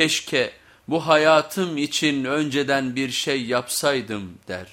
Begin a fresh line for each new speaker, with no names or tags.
keşke bu hayatım için önceden bir şey yapsaydım der.